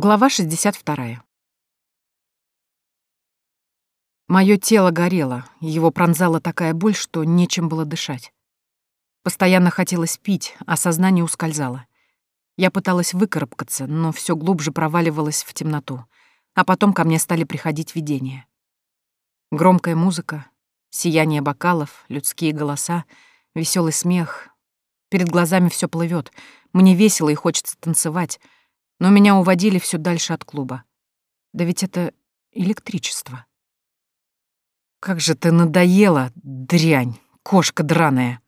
Глава 62. Моё тело горело, его пронзала такая боль, что нечем было дышать. Постоянно хотелось пить, а сознание ускользало. Я пыталась выкарабкаться, но всё глубже проваливалась в темноту, а потом ко мне стали приходить видения. Громкая музыка, сияние бокалов, людские голоса, веселый смех. Перед глазами всё плывёт, мне весело и хочется танцевать — но меня уводили все дальше от клуба. Да ведь это электричество. Как же ты надоела, дрянь, кошка драная.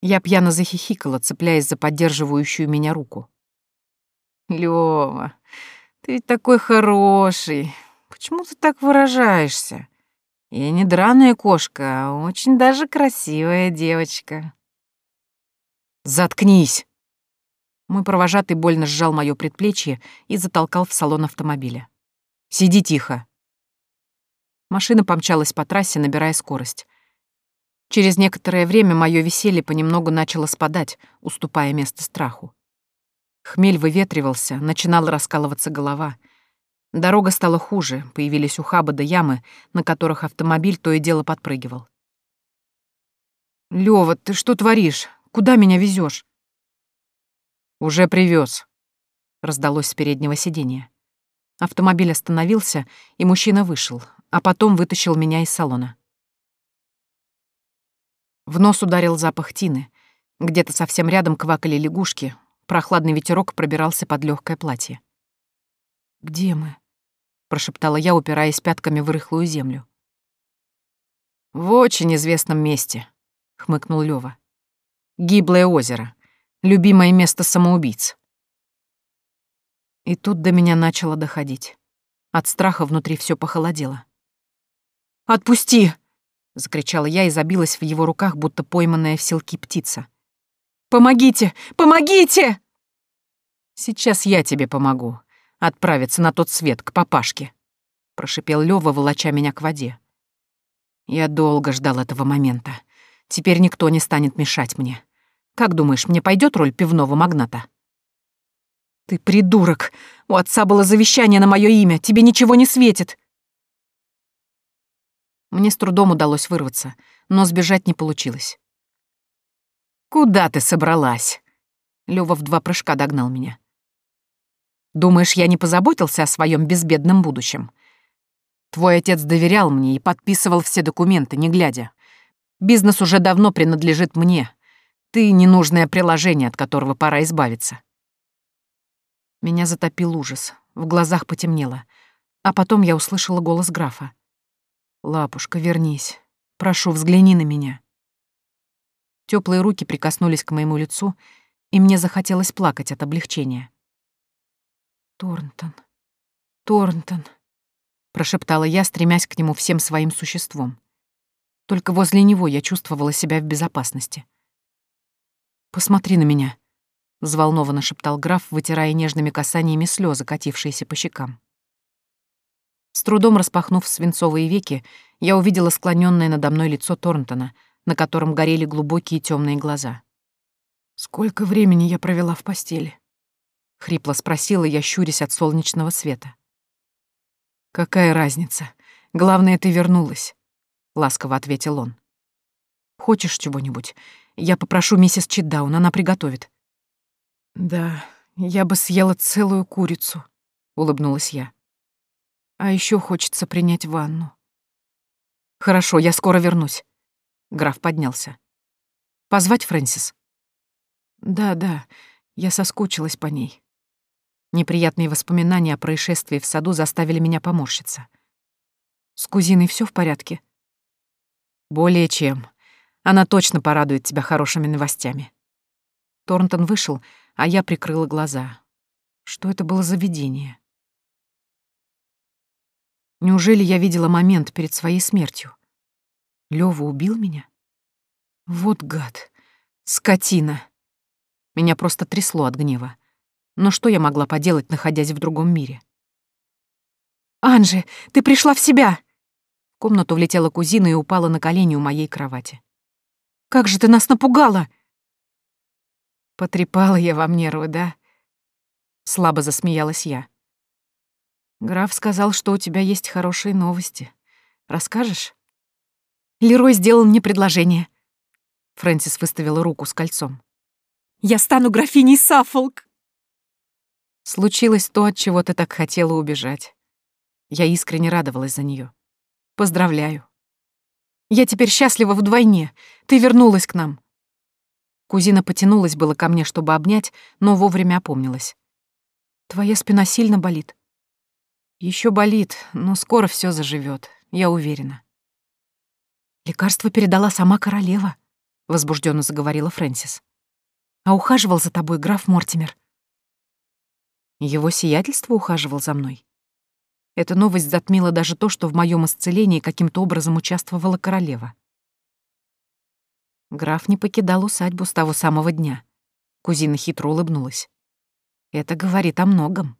Я пьяно захихикала, цепляясь за поддерживающую меня руку. Лёва, ты ведь такой хороший. Почему ты так выражаешься? Я не драная кошка, а очень даже красивая девочка. Заткнись. Мой провожатый больно сжал моё предплечье и затолкал в салон автомобиля. «Сиди тихо». Машина помчалась по трассе, набирая скорость. Через некоторое время моё веселье понемногу начало спадать, уступая место страху. Хмель выветривался, начинала раскалываться голова. Дорога стала хуже, появились ухабы да ямы, на которых автомобиль то и дело подпрыгивал. «Лёва, ты что творишь? Куда меня везёшь?» «Уже привез, раздалось с переднего сиденья. Автомобиль остановился, и мужчина вышел, а потом вытащил меня из салона. В нос ударил запах тины. Где-то совсем рядом квакали лягушки, прохладный ветерок пробирался под легкое платье. «Где мы?» — прошептала я, упираясь пятками в рыхлую землю. «В очень известном месте», — хмыкнул Лёва. «Гиблое озеро. Любимое место самоубийц. И тут до меня начало доходить. От страха внутри все похолодело. «Отпусти!» — закричала я и забилась в его руках, будто пойманная в селки птица. «Помогите! Помогите!» «Сейчас я тебе помогу. Отправиться на тот свет, к папашке», — прошипел Лёва, волоча меня к воде. Я долго ждал этого момента. Теперь никто не станет мешать мне. Как думаешь, мне пойдет роль пивного магната? Ты придурок! У отца было завещание на мое имя. Тебе ничего не светит. Мне с трудом удалось вырваться, но сбежать не получилось. «Куда ты собралась?» Лёва в два прыжка догнал меня. «Думаешь, я не позаботился о своем безбедном будущем? Твой отец доверял мне и подписывал все документы, не глядя. Бизнес уже давно принадлежит мне, ты — ненужное приложение, от которого пора избавиться. Меня затопил ужас, в глазах потемнело. А потом я услышала голос графа. «Лапушка, вернись. Прошу, взгляни на меня». Теплые руки прикоснулись к моему лицу, и мне захотелось плакать от облегчения. «Торнтон, Торнтон», — прошептала я, стремясь к нему всем своим существом. Только возле него я чувствовала себя в безопасности. «Посмотри на меня», — взволнованно шептал граф, вытирая нежными касаниями слезы, катившиеся по щекам. С трудом распахнув свинцовые веки, я увидела склонённое надо мной лицо Торнтона, на котором горели глубокие темные глаза. «Сколько времени я провела в постели?» — хрипло спросила я, щурясь от солнечного света. «Какая разница? Главное, ты вернулась», — ласково ответил он. «Хочешь чего-нибудь? Я попрошу миссис Читдаун, она приготовит». «Да, я бы съела целую курицу», — улыбнулась я. «А еще хочется принять ванну». «Хорошо, я скоро вернусь». Граф поднялся. «Позвать Фрэнсис?» «Да, да, я соскучилась по ней». Неприятные воспоминания о происшествии в саду заставили меня поморщиться. «С кузиной все в порядке?» «Более чем. Она точно порадует тебя хорошими новостями. Торнтон вышел, а я прикрыла глаза. Что это было за видение? Неужели я видела момент перед своей смертью? Лёва убил меня? Вот гад, скотина. Меня просто трясло от гнева. Но что я могла поделать, находясь в другом мире? «Анжи, ты пришла в себя!» В комнату влетела кузина и упала на колени у моей кровати. Как же ты нас напугала!» Потрепала я вам нервы, да? Слабо засмеялась я. Граф сказал, что у тебя есть хорошие новости. Расскажешь? Лерой сделал мне предложение. Фрэнсис выставила руку с кольцом. Я стану графиней Саффолк. Случилось то, от чего ты так хотела убежать. Я искренне радовалась за нее. Поздравляю. Я теперь счастлива вдвойне. Ты вернулась к нам. Кузина потянулась было ко мне, чтобы обнять, но вовремя опомнилась. Твоя спина сильно болит. Еще болит, но скоро все заживет, я уверена. Лекарство передала сама королева, возбужденно заговорила Фрэнсис. А ухаживал за тобой граф Мортимер. Его сиятельство ухаживал за мной. Эта новость затмила даже то, что в моем исцелении каким-то образом участвовала королева. Граф не покидал усадьбу с того самого дня. Кузина хитро улыбнулась. Это говорит о многом.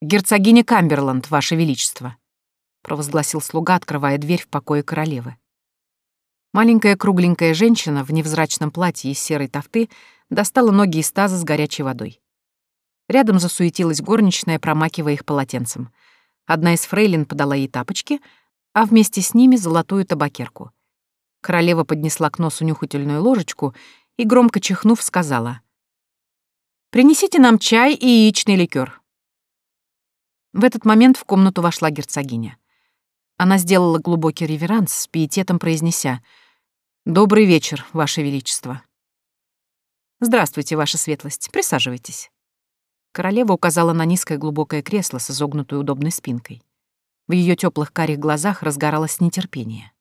«Герцогиня Камберланд, Ваше Величество», — провозгласил слуга, открывая дверь в покое королевы. Маленькая кругленькая женщина в невзрачном платье из серой тофты достала ноги из таза с горячей водой. Рядом засуетилась горничная, промакивая их полотенцем. Одна из фрейлин подала ей тапочки, а вместе с ними золотую табакерку. Королева поднесла к носу нюхательную ложечку и, громко чихнув, сказала «Принесите нам чай и яичный ликер. В этот момент в комнату вошла герцогиня. Она сделала глубокий реверанс с пиететом, произнеся «Добрый вечер, Ваше Величество». «Здравствуйте, Ваша Светлость. Присаживайтесь». Королева указала на низкое глубокое кресло с изогнутой удобной спинкой. В ее теплых карих глазах разгоралось нетерпение.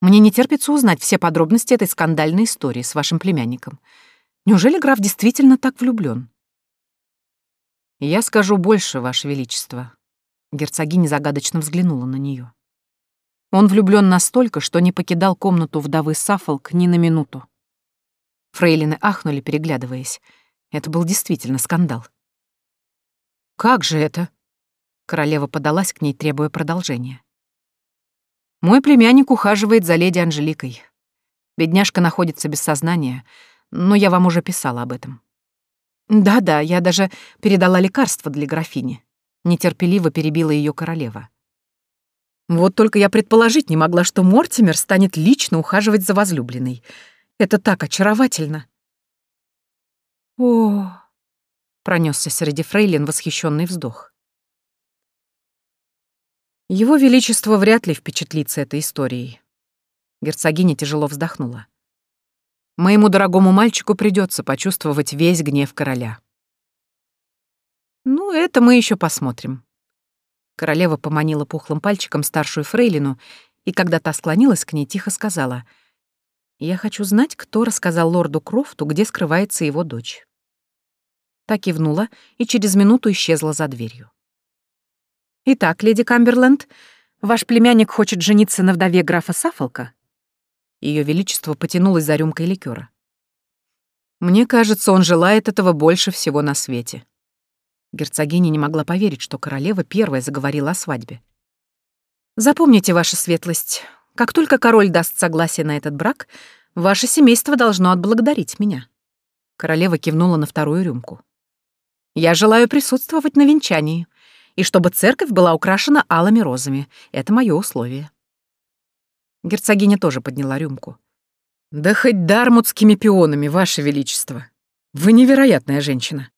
«Мне не терпится узнать все подробности этой скандальной истории с вашим племянником. Неужели граф действительно так влюблен? «Я скажу больше, Ваше Величество». Герцогиня загадочно взглянула на нее. Он влюблен настолько, что не покидал комнату вдовы Саффолк ни на минуту. Фрейлины ахнули, переглядываясь. Это был действительно скандал. «Как же это?» Королева подалась к ней, требуя продолжения. «Мой племянник ухаживает за леди Анжеликой. Бедняжка находится без сознания, но я вам уже писала об этом». «Да-да, я даже передала лекарство для графини», — нетерпеливо перебила ее королева. «Вот только я предположить не могла, что Мортимер станет лично ухаживать за возлюбленной. Это так очаровательно!» «О!» — пронесся среди фрейлин восхищенный вздох. Его Величество вряд ли впечатлится этой историей. Герцогиня тяжело вздохнула. Моему дорогому мальчику придется почувствовать весь гнев короля. Ну, это мы еще посмотрим. Королева поманила пухлым пальчиком старшую фрейлину, и когда та склонилась к ней, тихо сказала, «Я хочу знать, кто рассказал лорду Крофту, где скрывается его дочь». Так кивнула и через минуту исчезла за дверью. «Итак, леди Камберленд, ваш племянник хочет жениться на вдове графа Сафолка?» Ее Величество потянулось за рюмкой ликера. «Мне кажется, он желает этого больше всего на свете». Герцогиня не могла поверить, что королева первая заговорила о свадьбе. «Запомните, ваша светлость, как только король даст согласие на этот брак, ваше семейство должно отблагодарить меня». Королева кивнула на вторую рюмку. «Я желаю присутствовать на венчании и чтобы церковь была украшена алыми розами. Это мое условие». Герцогиня тоже подняла рюмку. «Да хоть дармутскими пионами, Ваше Величество! Вы невероятная женщина!»